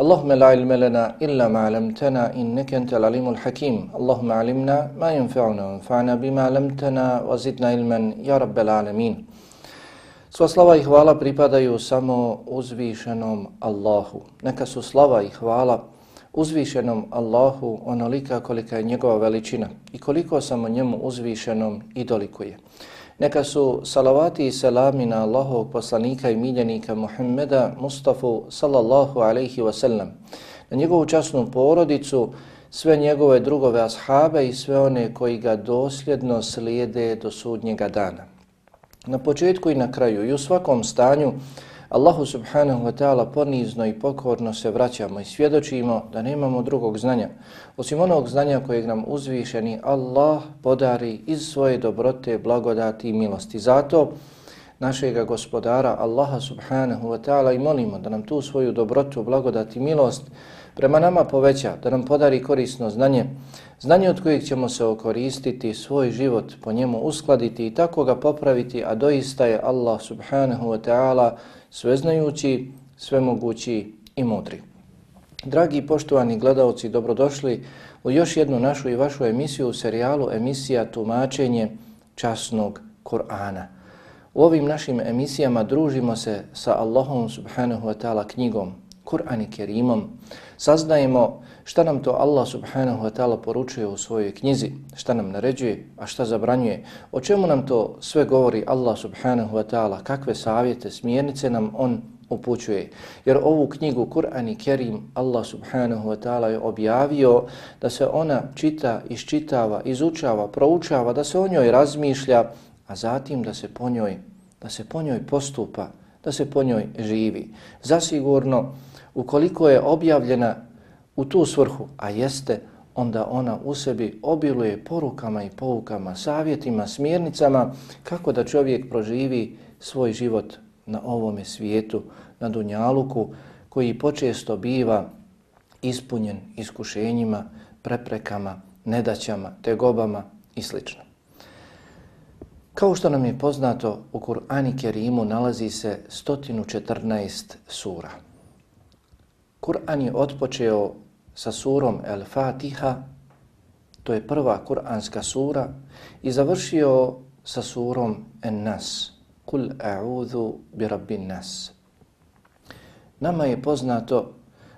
اللهم لا علم لنا إلا ما علمتنا إنك أنت العليم الحكيم اللهم علمنا ما ينفعنا وانفعنا بما علمتنا وزدنا علما يا رب العالمين Sva slava i hvala pripadaju samo uzvišenom Allahu. Neka su slava i hvala uzvišenom Allahu onolika kolika je njegova veličina i koliko samo njemu uzvišenom i dolikuje. Neka su salavati i selami na Allahovog poslanika i miljenika Muhammeda Mustafa sallallahu alaihi wasallam, na njegovu časnu porodicu, sve njegove drugove ashabe i sve one koji ga dosljedno slijede do sudnjega dana. Na početku i na kraju i u svakom stanju Allahu subhanahu wa ta'ala ponizno i pokorno se vraćamo i svjedočimo da nemamo drugog znanja osim onog znanja kojeg nam uzvišeni Allah podari iz svoje dobrote, blagodati i milosti. Zato našega gospodara Allaha subhanahu wa ta'ala i molimo da nam tu svoju dobrotu, blagodati i milost prema nama poveća, da nam podari korisno znanje, znanje od kojeg ćemo se okoristiti, svoj život po njemu uskladiti i tako ga popraviti, a doista je Allah subhanahu wa ta'ala sveznajući, svemogući i mudri. Dragi poštovani gledalci, dobrodošli u još jednu našu i vašu emisiju u serijalu emisija Tumačenje časnog Kur'ana. U ovim našim emisijama družimo se sa Allahom subhanahu wa ta'ala knjigom, Kur'an i Kerimom, saznajemo šta nam to Allah subhanahu wa ta'ala poručuje u svojoj knjizi, šta nam naređuje, a šta zabranjuje, o čemu nam to sve govori Allah subhanahu wa ta'ala, kakve savjete, smjernice nam on upućuje. Jer ovu knjigu Kur'an i Kerim Allah subhanahu wa ta'ala je objavio da se ona čita, iščitava, izučava, proučava, da se o njoj razmišlja, a zatim da se po njoj, da se po njoj postupa, da se po njoj živi. Zasigurno, ukoliko je objavljena u tu svrhu, a jeste, onda ona u sebi obiluje porukama i poukama, savjetima, smjernicama kako da čovjek proživi svoj život na ovome svijetu, na Dunjaluku, koji počesto biva ispunjen iskušenjima, preprekama, nedaćama, tegobama i sl. Kao što nam je poznato, u Kur'ani Kerimu nalazi se 114 sura. Kur'an je otpočeo sa surom El-Fatiha, to je prva kur'anska sura, i završio sa surom En-Nas, Kul a'udhu bi rabbin nas. Nama je poznato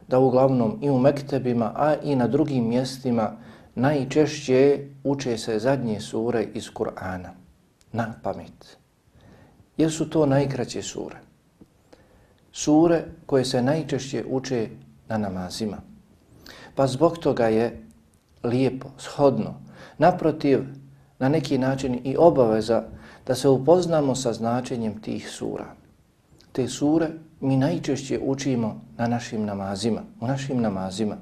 da uglavnom i u mektebima, a i na drugim mjestima najčešće uče se zadnje sure iz Kur'ana, na pamet. Jer su to najkraće sure? Sure koje se najčešće uče na namazima. Pa zbog toga je lijepo, shodno, naprotiv, na neki način i obaveza da se upoznamo sa značenjem tih sura. Te sure mi najčešće učimo na našim namazima, u našim namazima.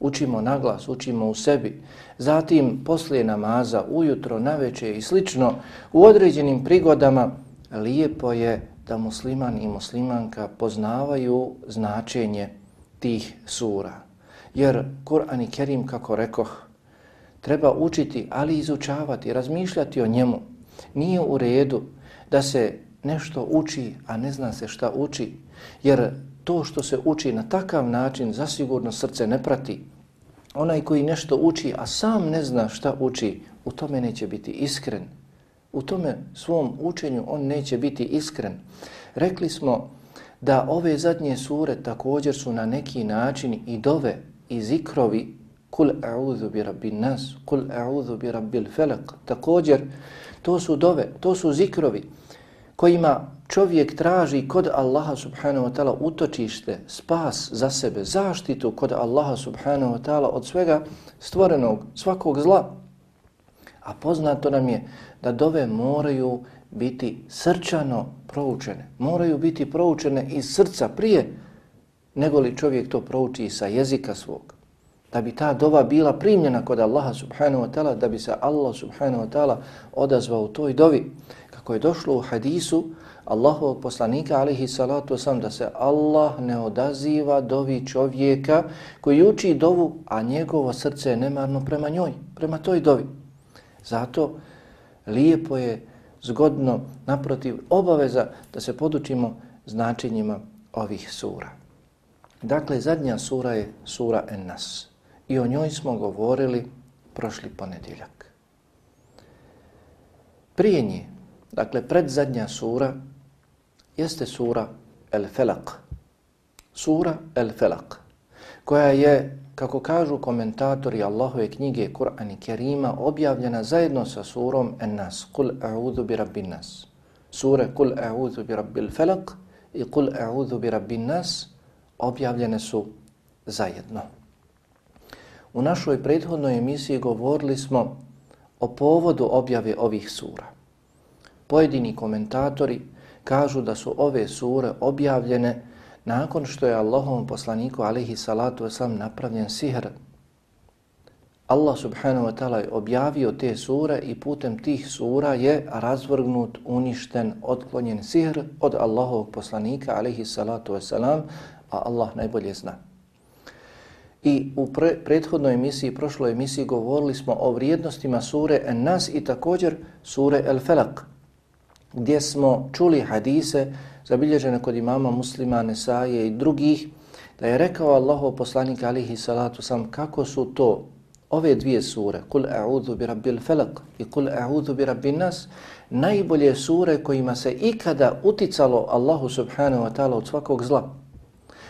Učimo na glas, učimo u sebi. Zatim, poslije namaza, ujutro, naveče i slično, u određenim prigodama, lijepo je da musliman i muslimanka poznavaju značenje tih sura. Jer Kur'an i Kerim, kako rekoh, treba učiti, ali izučavati, razmišljati o njemu. Nije u redu da se nešto uči, a ne zna se šta uči, jer to što se uči na takav način zasigurno srce ne prati, onaj koji nešto uči, a sam ne zna šta uči, u tome neće biti iskren. U tome svom učenju on neće biti iskren. Rekli smo da ove zadnje sure također su na neki način i dove i zikrovi kul a'udhu bi rabbin nas, kul a'udhu bi rabbil felak. Također to su dove, to su zikrovi kojima čovjek traži kod Allaha subhanahu wa ta'ala utočište, spas za sebe, zaštitu kod Allaha subhanahu wa ta'ala od svega stvorenog, svakog zla. A poznato nam je da dove moraju biti srčano proučene. Moraju biti proučene iz srca prije nego li čovjek to prouči sa jezika svog. Da bi ta dova bila primljena kod Allaha subhanahu wa ta'ala, da bi se Allah subhanahu wa ta'ala odazvao u toj dovi. Kako je došlo u hadisu Allahovog poslanika alihi salatu sam da se Allah ne odaziva dovi čovjeka koji uči dovu, a njegovo srce je nemarno prema njoj, prema toj dovi. Zato lijepo je zgodno, naprotiv, obaveza da se podučimo značenjima ovih sura. Dakle, zadnja sura je sura En-Nas i o njoj smo govorili prošli ponedjeljak. Prije nje, dakle, predzadnja sura jeste sura El-Felak. Sura El-Felak, koja je kako kažu komentatori Allahove knjige Kur'an i Kerima, objavljena zajedno sa surom En-Nas, Kul a'udhu bi rabbin nas. Sure Kul a'udhu bi rabbil felak i Kul a'udhu bi rabbin nas objavljene su zajedno. U našoj prethodnoj emisiji govorili smo o povodu objave ovih sura. Pojedini komentatori kažu da su ove sure objavljene nakon što je Allahovom poslaniku alihi salatu wasalam napravljen sihr, Allah subhanahu wa ta'ala je objavio te sure i putem tih sura je razvrgnut, uništen, otklonjen sihr od Allahovog poslanika alihi salatu wasalam, a Allah najbolje zna. I u pre prethodnoj emisiji, prošloj emisiji, govorili smo o vrijednostima sure En-Nas i također sure El-Felak, gdje smo čuli hadise zabilježene kod imama muslima, Nesaje i drugih, da je rekao Allahov poslanik alihi salatu sam kako su to ove dvije sure, Kul a'udhu bi rabbil felak i Kul a'udhu bi rabbin nas, najbolje sure kojima se ikada uticalo Allahu subhanahu wa ta'ala od svakog zla.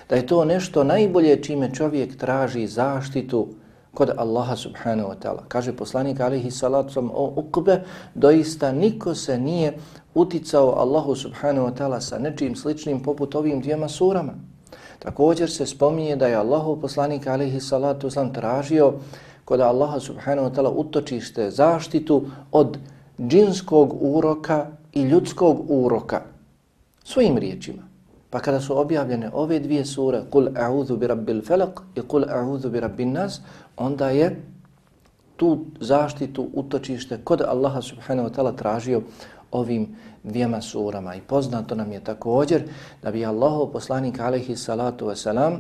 Da je to nešto najbolje čime čovjek traži zaštitu kod Allaha subhanahu wa ta'ala. Kaže poslanik alihi salatu o ukbe, doista niko se nije uticao Allahu subhanahu wa ta'ala sa nečim sličnim poput ovim dvijema surama. Također se spominje da je Allahu poslanik alihi salatu sam tražio kod Allaha subhanahu wa ta'ala utočište zaštitu od džinskog uroka i ljudskog uroka. Svojim riječima. Pa kada su objavljene ove dvije sure, Kul a'udhu bi rabbil felak i Kul a'udhu bi rabbin nas, onda je tu zaštitu utočište kod Allaha subhanahu wa ta'ala tražio ovim dvijema surama. I poznato nam je također da bi Allahov poslanik alaihi salatu wasalam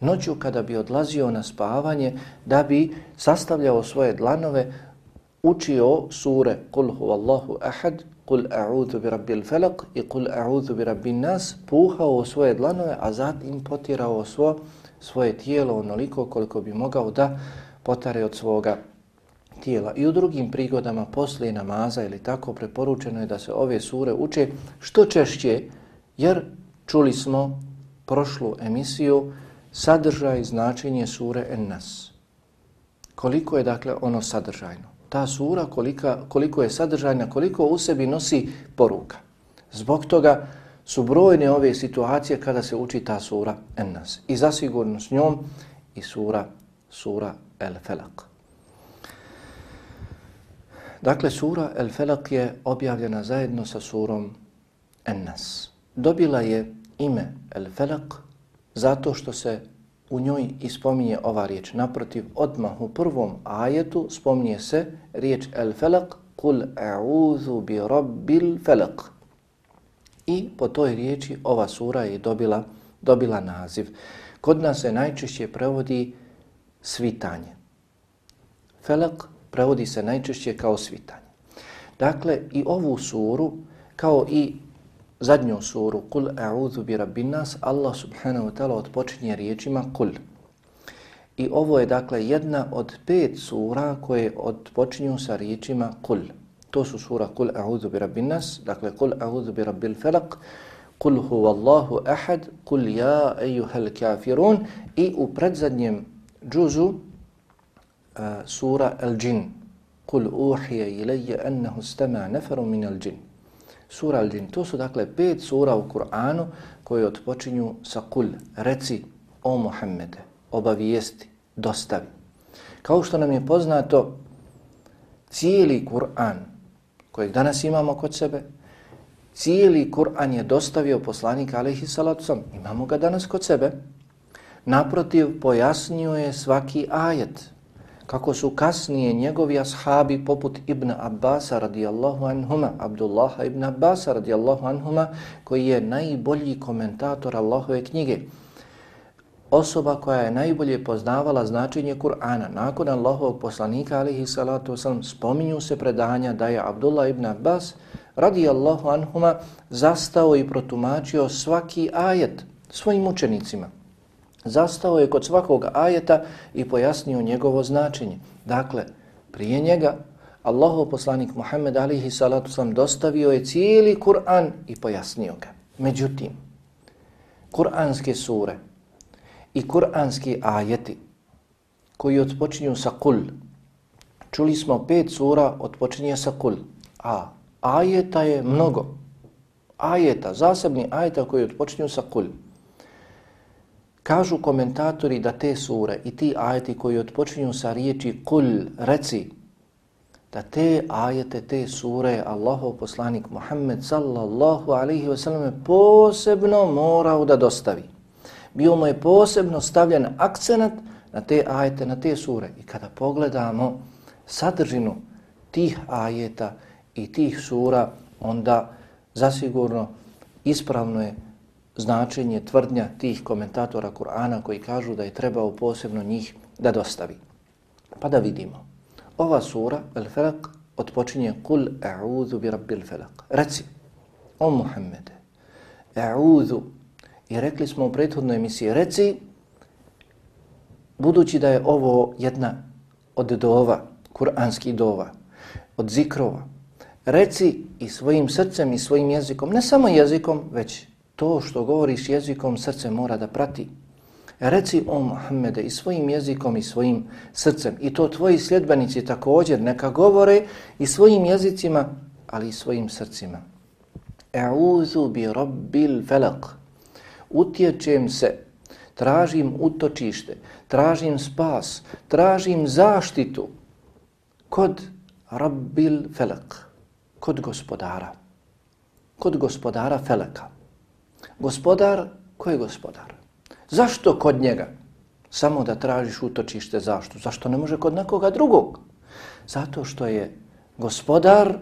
noću kada bi odlazio na spavanje da bi sastavljao svoje dlanove učio sure Kul huvallahu ahad, Kul a'udhu bi rabbil felak i Kul a'udhu bi rabbin nas, puhao svoje dlanove, a zatim potirao svo, svoje tijelo onoliko koliko bi mogao da potare od svoga tijela. I u drugim prigodama poslije namaza ili tako preporučeno je da se ove sure uče što češće, jer čuli smo prošlu emisiju sadržaj značenje sure En-Nas. Koliko je dakle ono sadržajno? Ta sura kolika, koliko je sadržajna, koliko u sebi nosi poruka. Zbog toga su brojne ove situacije kada se uči ta sura Ennas. I zasigurno s njom i sura, sura El-Felak. Dakle, sura El Felak je objavljena zajedno sa surom Ennas. Dobila je ime El Felak zato što se u njoj ispominje ova riječ. Naprotiv, odmah u prvom ajetu spominje se riječ El Felak Kul a'udhu bi rabbil felak. I po toj riječi ova sura je dobila, dobila naziv. Kod nas se najčešće prevodi svitanje. Felak prevodi se najčešće kao svitanje. Dakle, i ovu suru, kao i zadnju suru, Kul a'udhu bi rabbin nas, Allah subhanahu wa ta'ala odpočinje riječima Kul. I ovo je dakle jedna od pet sura koje odpočinju sa riječima kul. To su sura kul a'udhu bi rabbin nas, dakle kul a'udhu bi rabbil falaq, kul huvallahu ahad, kul ja ejuhel kafirun i u predzadnjem džuzu uh, sura El Džin. Kul uhije ilaje ennehu stema neferu min El Džin. Sura al džin. To su dakle pet sura u Kur'anu koje odpočinju sa kul. Reci o Muhammede, obavijesti, dostavi. Kao što nam je poznato, cijeli Kur'an kojeg danas imamo kod sebe, cijeli Kur'an je dostavio poslanika alaihi salatu sam. Imamo ga danas kod sebe. Naprotiv, pojasnio je svaki ajet. Kako su kasnije njegovi ashabi poput Ibn Abbasa radijallahu anhuma, Abdullaha Ibn Abbasa radijallahu anhuma, koji je najbolji komentator Allahove knjige osoba koja je najbolje poznavala značenje Kur'ana. Nakon Allahovog poslanika, alihi salatu wasalam, spominju se predanja da je Abdullah ibn Abbas, radijallahu anhuma, zastao i protumačio svaki ajet svojim učenicima. Zastao je kod svakog ajeta i pojasnio njegovo značenje. Dakle, prije njega, Allahov poslanik Muhammed alihi salatu sam dostavio je cijeli Kur'an i pojasnio ga. Međutim, Kur'anske sure, i kuranski ajeti koji odpočinju sa kul. Čuli smo pet sura odpočinje sa kul. A ajeta je mnogo. Ajeta, zasebni ajeta koji odpočinju sa kul. Kažu komentatori da te sure i ti ajeti koji odpočinju sa riječi kul, reci, da te ajete, te sure, Allahov poslanik Muhammed sallallahu alaihi wasallam posebno morao da dostavi bio mu je posebno stavljen akcenat na te ajete, na te sure. I kada pogledamo sadržinu tih ajeta i tih sura, onda zasigurno ispravno je značenje tvrdnja tih komentatora Kur'ana koji kažu da je trebao posebno njih da dostavi. Pa da vidimo. Ova sura, El Felak, otpočinje Kul a'udhu bi rabbil felak. Reci, o Muhammede, a'udhu I rekli smo u prethodnoj emisiji, reci, budući da je ovo jedna od dova, kuranskih dova, od zikrova, reci i svojim srcem i svojim jezikom, ne samo jezikom, već to što govoriš jezikom, srce mora da prati. Reci o Muhammede i svojim jezikom i svojim srcem. I to tvoji sljedbenici također neka govore i svojim jezicima, ali i svojim srcima. E'udhu bi rabbil felak utječem se, tražim utočište, tražim spas, tražim zaštitu kod Rabbil Felak, kod gospodara, kod gospodara Felaka. Gospodar, ko je gospodar? Zašto kod njega? Samo da tražiš utočište, zašto? Zašto ne može kod nekoga drugog? Zato što je gospodar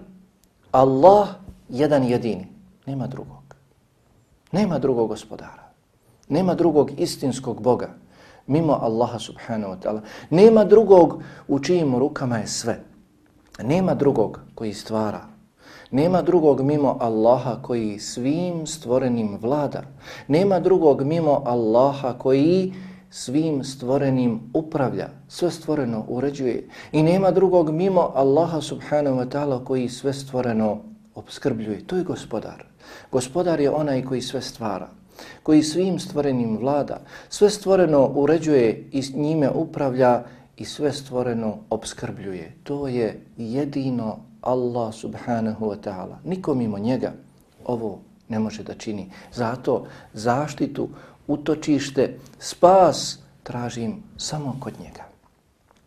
Allah jedan jedini, nema drugog. Nema drugog gospodara. Nema drugog istinskog Boga mimo Allaha subhanahu wa ta'ala. Nema drugog u čijim rukama je sve. Nema drugog koji stvara. Nema drugog mimo Allaha koji svim stvorenim vlada. Nema drugog mimo Allaha koji svim stvorenim upravlja, sve stvoreno uređuje. I nema drugog mimo Allaha subhanahu wa ta'ala koji sve stvoreno obskrbljuje. To je gospodar. Gospodar je onaj koji sve stvara, koji svim stvorenim vlada, sve stvoreno uređuje i s njime upravlja i sve stvoreno obskrbljuje. To je jedino Allah subhanahu wa ta'ala. Niko mimo njega ovo ne može da čini. Zato zaštitu, utočište, spas tražim samo kod njega.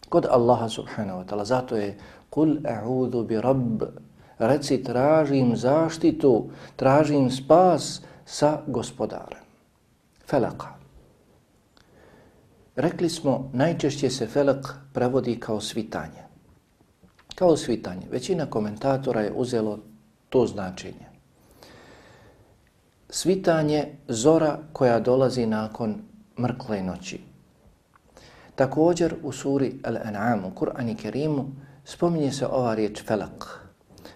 Kod Allaha subhanahu wa ta'ala. Zato je Kul a'udhu bi rabb reci tražim zaštitu, tražim spas sa gospodarem. Felaka. Rekli smo, najčešće se felak prevodi kao svitanje. Kao svitanje. Većina komentatora je uzelo to značenje. Svitanje zora koja dolazi nakon mrkle noći. Također u suri Al-An'am, u Kur'ani Kerimu, spominje se ova riječ felak.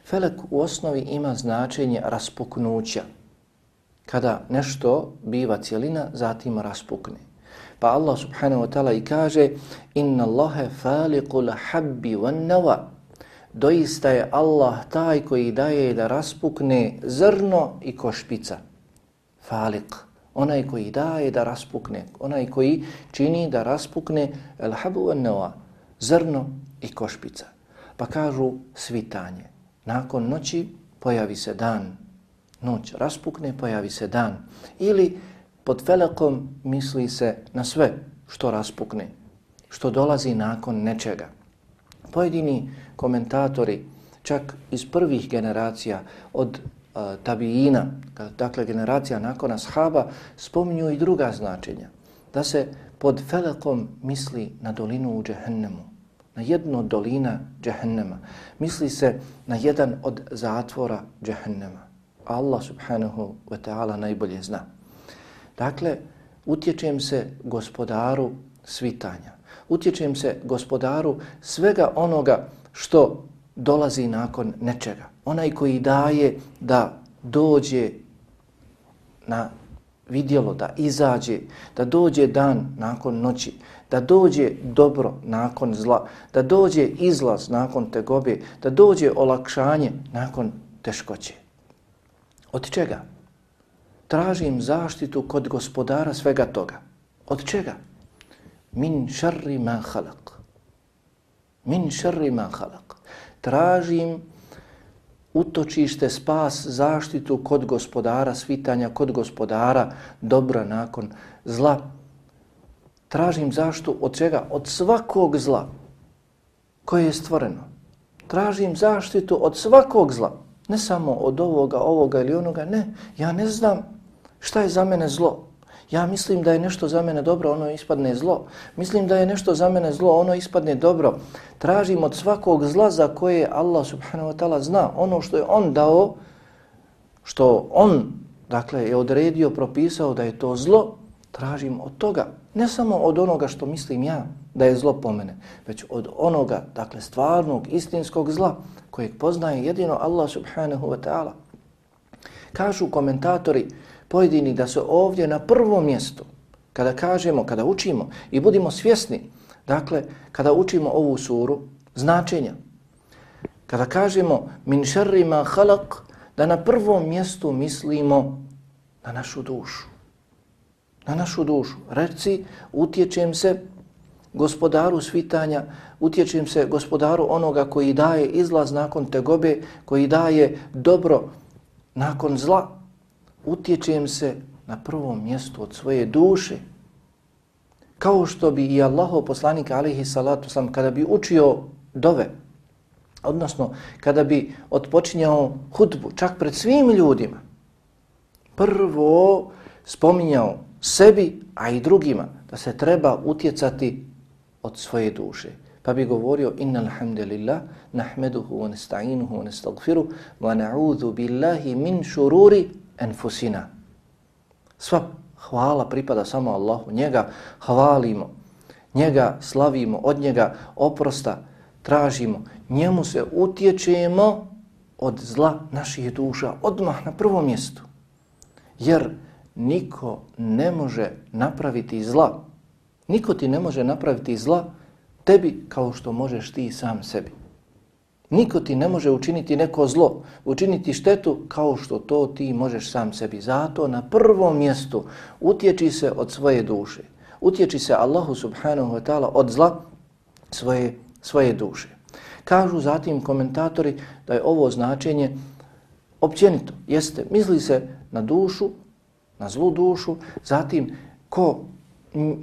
Felak u osnovi ima značenje raspuknuća. Kada nešto biva cijelina, zatim raspukne. Pa Allah subhanahu wa ta'ala i kaže Inna Allahe faliqul habbi wan nawa Doista je Allah taj koji daje da raspukne zrno i košpica. Falik, Onaj koji daje da raspukne. Onaj koji čini da raspukne el habu wan nawa. Zrno i košpica. Pa kažu svitanje. Nakon noći pojavi se dan. Noć raspukne, pojavi se dan. Ili pod felekom misli se na sve što raspukne, što dolazi nakon nečega. Pojedini komentatori, čak iz prvih generacija od e, uh, tabijina, dakle generacija nakon ashaba, spominju i druga značenja. Da se pod felekom misli na dolinu u džehennemu, na jednu od dolina džehennema. Misli se na jedan od zatvora džehennema. Allah subhanahu wa ta'ala najbolje zna. Dakle, utječem se gospodaru svitanja. Utječem se gospodaru svega onoga što dolazi nakon nečega. Onaj koji daje da dođe na vidjelo, da izađe, da dođe dan nakon noći, da dođe dobro nakon zla, da dođe izlaz nakon tegobe, da dođe olakšanje nakon teškoće. Od čega? tražim zaštitu kod gospodara svega toga. Od čega? Min šarri ma halak. Min šarri ma halak. Tražim utočište, spas, zaštitu kod gospodara svitanja, kod gospodara dobra nakon zla. Tražim zaštitu od čega? Od svakog zla koje je stvoreno. Tražim zaštitu od svakog zla. Ne samo od ovoga, ovoga ili onoga, ne. Ja ne znam Šta je za mene zlo? Ja mislim da je nešto za mene dobro, ono ispadne zlo. Mislim da je nešto za mene zlo, ono ispadne dobro. Tražim od svakog zla za koje Allah subhanahu wa ta'ala zna ono što je on dao, što on dakle, je odredio, propisao da je to zlo, tražim od toga, ne samo od onoga što mislim ja da je zlo po mene, već od onoga, dakle, stvarnog, istinskog zla kojeg poznaje jedino Allah subhanahu wa ta'ala. Kažu komentatori, pojedini da su ovdje na prvom mjestu, kada kažemo, kada učimo i budimo svjesni, dakle, kada učimo ovu suru, značenja, kada kažemo min šarrima halak, da na prvom mjestu mislimo na našu dušu. Na našu dušu. Reci, utječem se gospodaru svitanja, utječem se gospodaru onoga koji daje izlaz nakon tegobe, koji daje dobro nakon zla, utječem se na prvom mjestu od svoje duše. Kao što bi i Allaho poslanik alihi salatu sam kada bi učio dove, odnosno kada bi otpočinjao hudbu čak pred svim ljudima, prvo spominjao sebi, a i drugima, da se treba utjecati od svoje duše. Pa bi govorio, inna alhamdulillah, nahmeduhu, wa nesta'inuhu, wa nestagfiru, wa na'udhu billahi min šururi enfusina. Sva hvala pripada samo Allahu. Njega hvalimo, njega slavimo, od njega oprosta tražimo. Njemu se utječemo od zla naših duša odmah na prvom mjestu. Jer niko ne može napraviti zla. Niko ti ne može napraviti zla tebi kao što možeš ti sam sebi. Niko ti ne može učiniti neko zlo, učiniti štetu kao što to ti možeš sam sebi. Zato na prvom mjestu utječi se od svoje duše. Utječi se Allahu subhanahu wa ta'ala od zla svoje, svoje duše. Kažu zatim komentatori da je ovo značenje općenito. Jeste, misli se na dušu, na zlu dušu, zatim ko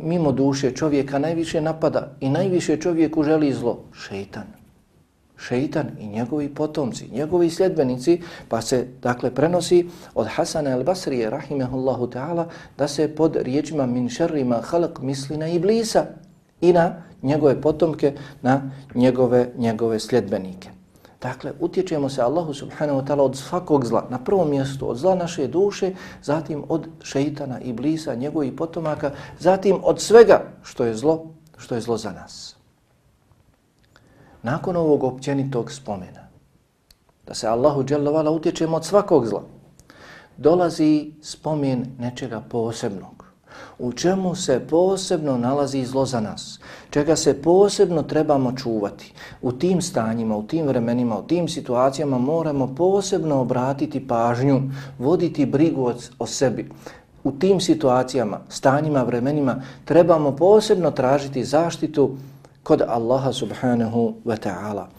mimo duše čovjeka najviše napada i najviše čovjeku želi zlo? Šeitan šeitan i njegovi potomci, njegovi sljedbenici, pa se dakle prenosi od Hasana al-Basrije, rahimehullahu ta'ala, da se pod riječima min šerrima halak misli na iblisa i na njegove potomke, na njegove, njegove sljedbenike. Dakle, utječemo se Allahu subhanahu wa ta'ala od svakog zla, na prvom mjestu od zla naše duše, zatim od šeitana, iblisa, njegovih potomaka, zatim od svega što je zlo, što je zlo za nas nakon ovog općenitog spomena, da se Allahu utječemo od svakog zla, dolazi spomen nečega posebnog. u čemu se posebno nalazi zlo za nas, čega se posebno trebamo čuvati. U tim stanjima, u tim vremenima, u tim situacijama moramo posebno obratiti pažnju, voditi brigu o sebi. U tim situacijama, stanjima, vremenima trebamo posebno tražiti zaštitu kod Allaha subhanahu wa ta'ala.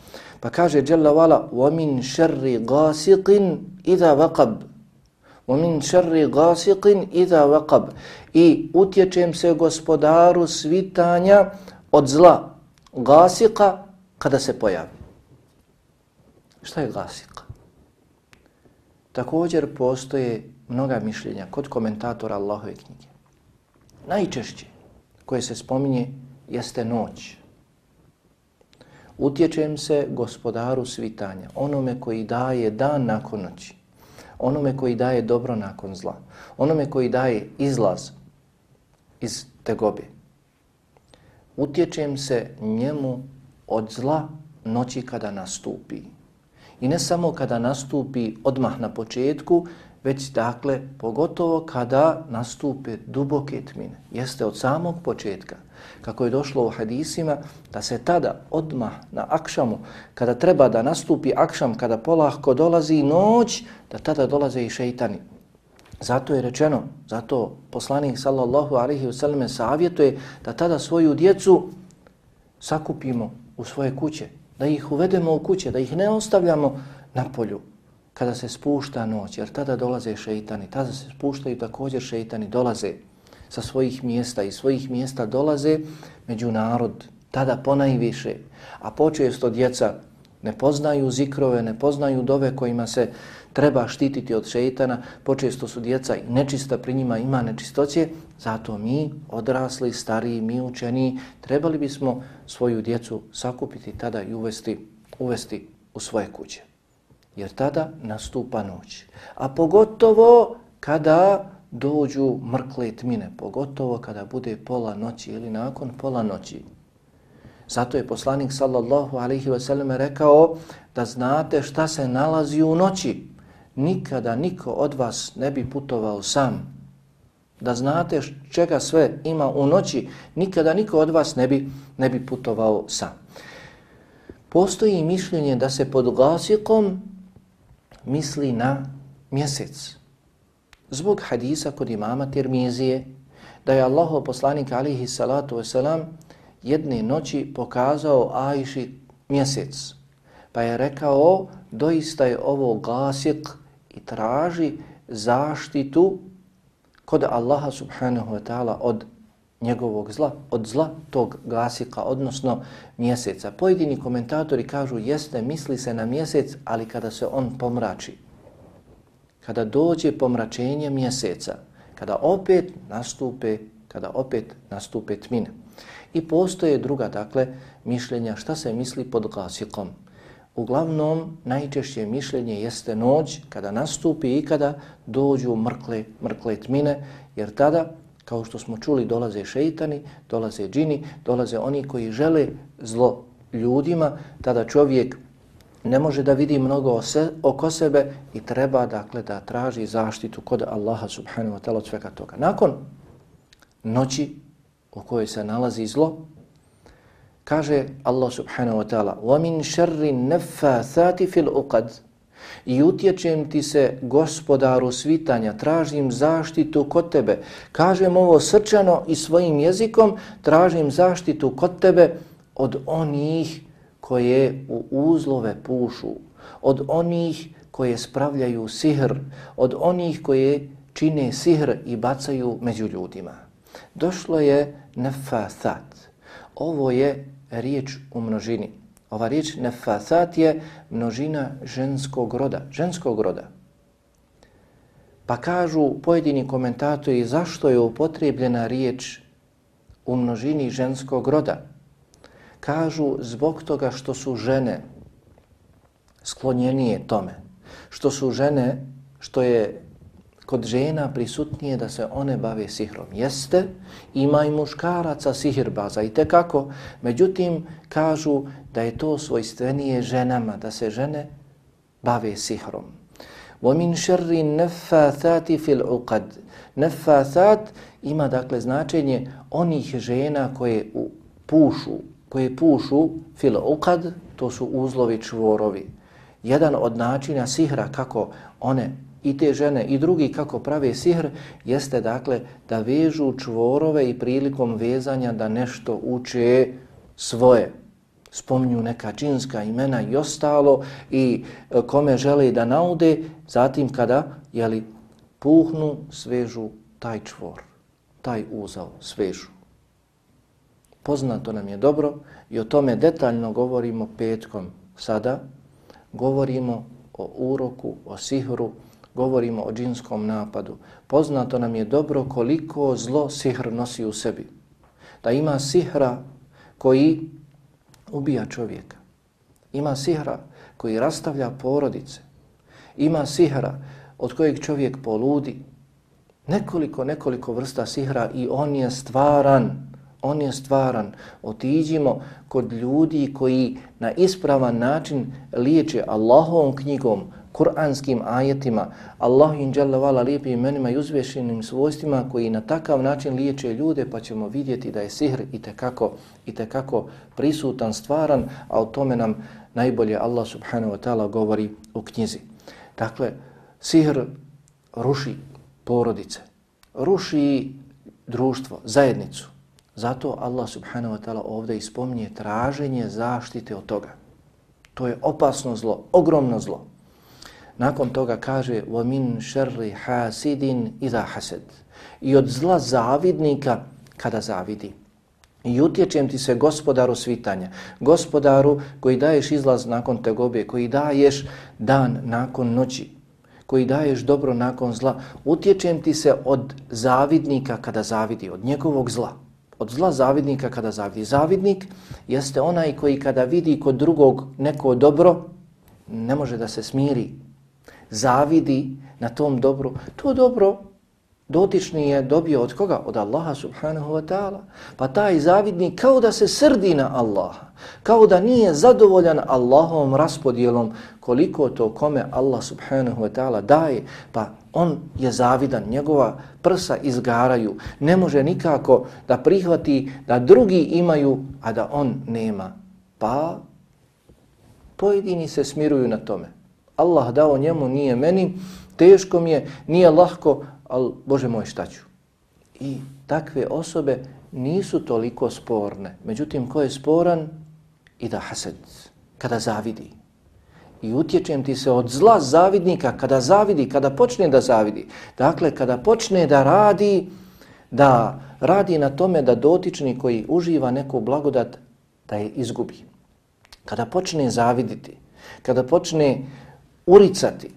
Pa kaže Jalla wala وَمِنْ شَرِّ غَاسِقٍ إِذَا وَقَبْ وَمِنْ شَرِّ غَاسِقٍ إِذَا وَقَبْ I utječem se gospodaru svitanja od zla gasika kada se pojavi. Šta je gasika? Također postoje mnoga mišljenja kod komentatora Allahove knjige. Najčešće koje se spominje jeste noć utječem se gospodaru svitanja, onome koji daje dan nakon noći, onome koji daje dobro nakon zla, onome koji daje izlaz iz tegobe. Utječem se njemu od zla noći kada nastupi. I ne samo kada nastupi odmah na početku, već dakle pogotovo kada nastupe duboke tmine. Jeste od samog početka kako je došlo u hadisima, da se tada odmah na akšamu, kada treba da nastupi akšam, kada polahko dolazi noć, da tada dolaze i šeitani. Zato je rečeno, zato poslanik sallallahu alaihi wasallam savjetuje da tada svoju djecu sakupimo u svoje kuće, da ih uvedemo u kuće, da ih ne ostavljamo na polju kada se spušta noć, jer tada dolaze šeitani, tada se spuštaju također šeitani, dolaze sa svojih mjesta i svojih mjesta dolaze među narod, tada ponajviše, a počesto djeca ne poznaju zikrove, ne poznaju dove kojima se treba štititi od šeitana, počesto su djeca i nečista pri njima ima nečistoće, zato mi, odrasli, stariji, mi učeni, trebali bismo svoju djecu sakupiti tada i uvesti, uvesti u svoje kuće. Jer tada nastupa noć. A pogotovo kada dođu mrkle tmine, pogotovo kada bude pola noći ili nakon pola noći. Zato je poslanik sallallahu alaihi ve sallam rekao da znate šta se nalazi u noći. Nikada niko od vas ne bi putovao sam. Da znate čega sve ima u noći, nikada niko od vas ne bi, ne bi putovao sam. Postoji mišljenje da se pod glasikom misli na mjesec zbog hadisa kod imama Tirmizije, da je Allaho poslanik alihi salatu wasalam jedne noći pokazao Ajši mjesec. Pa je rekao, doista je ovo glasik i traži zaštitu kod Allaha subhanahu wa ta'ala od njegovog zla, od zla tog gasika, odnosno mjeseca. Pojedini komentatori kažu, jeste, misli se na mjesec, ali kada se on pomrači kada dođe pomračenje mjeseca, kada opet nastupe, kada opet nastupe tmine. I postoje druga, dakle, mišljenja šta se misli pod gasikom. Uglavnom, najčešće mišljenje jeste noć kada nastupi i kada dođu mrkle, mrkle tmine, jer tada, kao što smo čuli, dolaze šeitani, dolaze džini, dolaze oni koji žele zlo ljudima, tada čovjek ne može da vidi mnogo se, oko sebe i treba dakle da traži zaštitu kod Allaha subhanahu wa ta'ala od svega toga. Nakon noći u kojoj se nalazi zlo, kaže Allah subhanahu wa ta'ala وَمِنْ شَرِّ نَفَّاثَاتِ فِي الْأُقَدِ I utječem ti se gospodaru svitanja, tražim zaštitu kod tebe. Kažem ovo srčano i svojim jezikom, tražim zaštitu kod tebe od onih koje u uzlove pušu, od onih koje spravljaju sihr, od onih koje čine sihr i bacaju među ljudima. Došlo je nefasat. Ovo je riječ u množini. Ova riječ nefasat je množina ženskog roda. Ženskog roda. Pa kažu pojedini komentatori zašto je upotrebljena riječ u množini ženskog roda. Kažu zbog toga što su žene sklonjenije tome. Što su žene, što je kod žena prisutnije da se one bave sihrom. Jeste, ima i muškaraca sihirbaza i tekako. Međutim, kažu da je to svojstvenije ženama, da se žene bave sihrom. وَمِنْ شَرِّ نَفَّاثَاتِ فِي الْعُقَدِ Nefathat ima dakle značenje onih žena koje pušu, koje pušu fil uqad, to su uzlovi čvorovi. Jedan od načina sihra kako one i te žene i drugi kako prave sihr jeste dakle da vežu čvorove i prilikom vezanja da nešto uče svoje. Spominju neka činska imena i ostalo i e, kome žele da naude, zatim kada jeli, puhnu, svežu taj čvor, taj uzao, svežu. Poznato nam je dobro i o tome detaljno govorimo petkom sada. Govorimo o uroku, o sihru, govorimo o džinskom napadu. Poznato nam je dobro koliko zlo sihr nosi u sebi. Da ima sihra koji ubija čovjeka. Ima sihra koji rastavlja porodice. Ima sihra od kojeg čovjek poludi. Nekoliko, nekoliko vrsta sihra i on je stvaran. On je stvaran. Otiđimo kod ljudi koji na ispravan način liječe Allahovom knjigom, kuranskim ajetima, Allahu in jalla lijepim imenima i uzvješenim svojstvima koji na takav način liječe ljude pa ćemo vidjeti da je sihr i tekako, i tekako prisutan, stvaran, a o tome nam najbolje Allah subhanahu wa ta'ala govori u knjizi. Dakle, sihr ruši porodice, ruši društvo, zajednicu. Zato Allah subhanahu wa ta'ala ovdje ispominje traženje zaštite od toga. To je opasno zlo, ogromno zlo. Nakon toga kaže وَمِنْ شَرِّ حَاسِدٍ إِذَا حَسَدٍ I od zla zavidnika kada zavidi. I utječem ti se gospodaru svitanja, gospodaru koji daješ izlaz nakon tegobe, koji daješ dan nakon noći, koji daješ dobro nakon zla, utječem ti se od zavidnika kada zavidi, od njegovog zla. Od zla zavidnika kada zavidi. Zavidnik jeste onaj koji kada vidi kod drugog neko dobro, ne može da se smiri, zavidi na tom dobru, to dobro dotični je dobio od koga? Od Allaha subhanahu wa ta'ala. Pa taj zavidnik kao da se srdi na Allaha, kao da nije zadovoljan Allahovom raspodjelom koliko to kome Allah subhanahu wa ta'ala daje, pa on je zavidan, njegova prsa izgaraju, ne može nikako da prihvati da drugi imaju, a da on nema. Pa pojedini se smiruju na tome. Allah dao njemu, nije meni, teško mi je, nije lahko, ali Bože moj šta ću? I takve osobe nisu toliko sporne. Međutim, ko je sporan? I da hased, kada zavidi. I utječem ti se od zla zavidnika kada zavidi, kada počne da zavidi. Dakle, kada počne da radi, da radi na tome da dotični koji uživa neku blagodat, da je izgubi. Kada počne zaviditi, kada počne uricati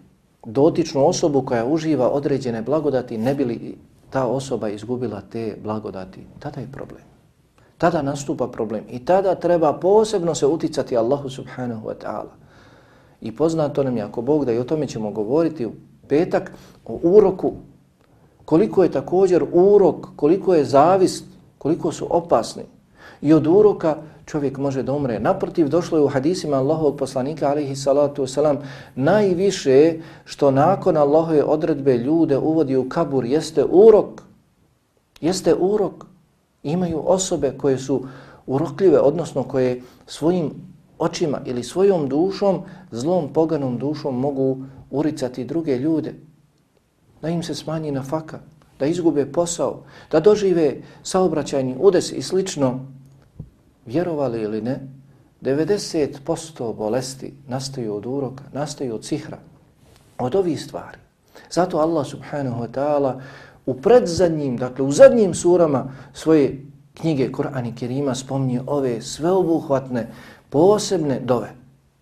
dotičnu osobu koja uživa određene blagodati, ne bi li ta osoba izgubila te blagodati, tada je problem. Tada nastupa problem i tada treba posebno se uticati Allahu subhanahu wa ta'ala. I poznato nam je, ako Bog da i o tome ćemo govoriti u petak, o uroku, koliko je također urok, koliko je zavist, koliko su opasni. I od uroka čovjek može da umre. Naprotiv, došlo je u hadisima Allahovog poslanika, alihi salatu wasalam, najviše što nakon Allahove odredbe ljude uvodi u kabur jeste urok. Jeste urok. Imaju osobe koje su urokljive, odnosno koje svojim očima ili svojom dušom, zlom poganom dušom mogu uricati druge ljude. Da im se smanji na faka, da izgube posao, da dožive saobraćajni udes i slično, vjerovali ili ne, 90% bolesti nastaju od uroka, nastaju od sihra, od ovih stvari. Zato Allah subhanahu wa ta'ala u predzadnjim, dakle u zadnjim surama svoje knjige Kur'an i Kerima spomnije ove sveobuhvatne, posebne dove,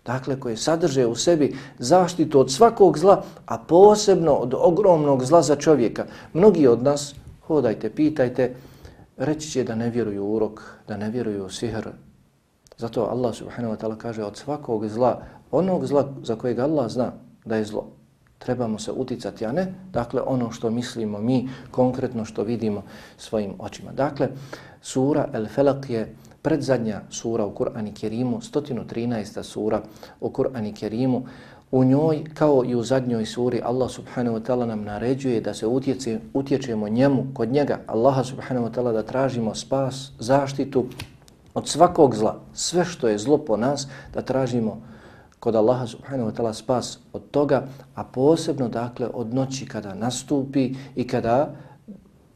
dakle koje sadrže u sebi zaštitu od svakog zla, a posebno od ogromnog zla za čovjeka. Mnogi od nas, hodajte, pitajte, reći će da ne vjeruju u urok, da ne vjeruju u sihr. Zato Allah subhanahu wa ta'ala kaže od svakog zla, onog zla za kojeg Allah zna da je zlo, trebamo se uticati, a ne dakle ono što mislimo mi, konkretno što vidimo svojim očima. Dakle, sura El Felak je predzadnja sura u Kur'ani Kerimu, 113. sura u Kur'ani Kerimu, U njoj, kao i u zadnjoj suri, Allah subhanahu wa ta'ala nam naređuje da se utjece, utječemo njemu, kod njega, Allaha subhanahu wa ta'ala da tražimo spas, zaštitu od svakog zla, sve što je zlo po nas, da tražimo kod Allaha subhanahu wa ta'ala spas od toga, a posebno dakle od noći kada nastupi i kada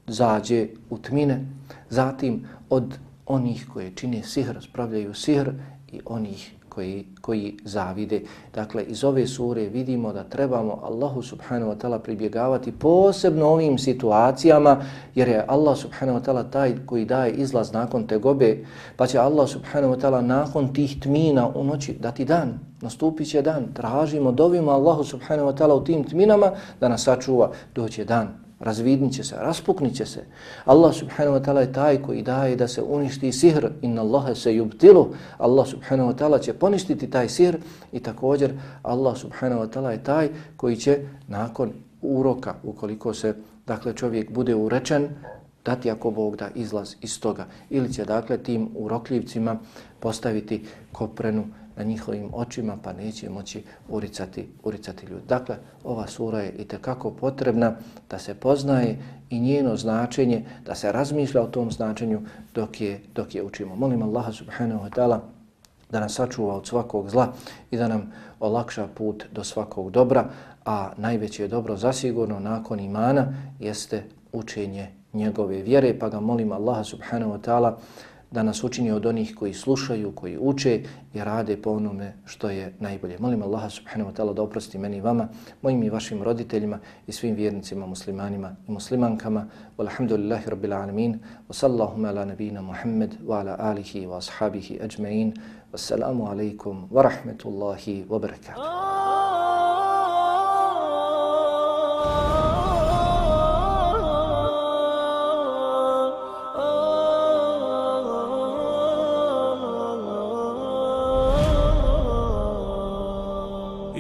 zađe u tmine, zatim od onih koje čine sihr, spravljaju sihr i onih koji, koji zavide. Dakle, iz ove sure vidimo da trebamo Allahu subhanahu wa ta'ala pribjegavati posebno ovim situacijama, jer je Allah subhanahu wa ta'ala taj koji daje izlaz nakon te gobe, pa će Allah subhanahu wa ta'ala nakon tih tmina u noći dati dan, nastupit će dan. Tražimo, dovimo Allahu subhanahu wa ta'ala u tim tminama da nas sačuva, doće dan razvidnit će se, raspuknit će se. Allah subhanahu wa ta'ala je taj koji daje da se uništi sihr. Inna Allahe se yubtilu. Allah subhanahu wa ta'ala će poništiti taj sihr i također Allah subhanahu wa ta'ala je taj koji će nakon uroka, ukoliko se dakle čovjek bude urečen, dati ako Bog da izlaz iz toga. Ili će dakle tim urokljivcima postaviti koprenu na njihovim očima pa neće moći uricati, uricati ljudi. Dakle, ova sura je i tekako potrebna da se poznaje i njeno značenje, da se razmišlja o tom značenju dok je, dok je učimo. Molim Allaha subhanahu wa ta'ala da nas sačuva od svakog zla i da nam olakša put do svakog dobra, a najveće dobro zasigurno nakon imana jeste učenje njegove vjere, pa ga molim Allaha subhanahu wa ta'ala da nas učini od onih koji slušaju, koji uče i rade po onome što je najbolje. Molim Allaha subhanahu wa ta'ala da oprosti meni i vama, mojim i vašim roditeljima i svim vjernicima, muslimanima i muslimankama. Walhamdulillahi rabbil alamin. Wa sallahu ala nabina Muhammad wa ala alihi wa ashabihi ajma'in. Wassalamu alaikum wa rahmetullahi wa barakatuh.